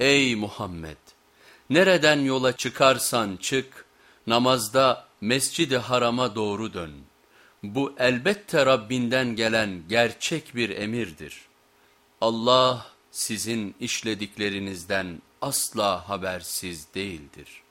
Ey Muhammed! Nereden yola çıkarsan çık, namazda mescidi harama doğru dön. Bu elbette Rabbinden gelen gerçek bir emirdir. Allah sizin işlediklerinizden asla habersiz değildir.''